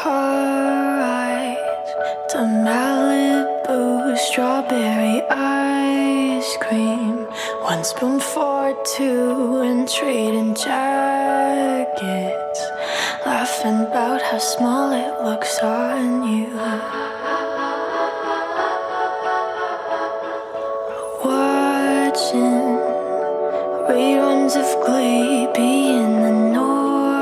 car ride to Malibu, strawberry ice cream, one spoon for two, and trading jackets, laughing about how small it looks on you. Watching reruns of Glee, being annoying,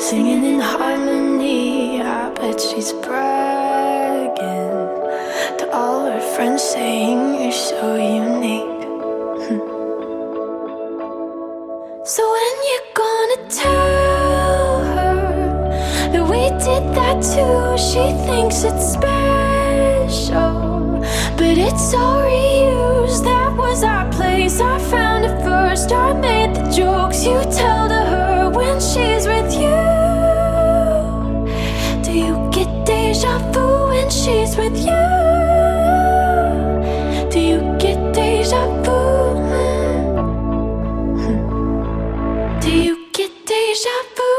singing harmony, I bet she's bragging to all her friends, saying you're so unique. So when you're gonna tell her that we did that too? She thinks it's special, but it's all reused. That was our place. I found it first. I made the jokes you tell Do you get déjà vu.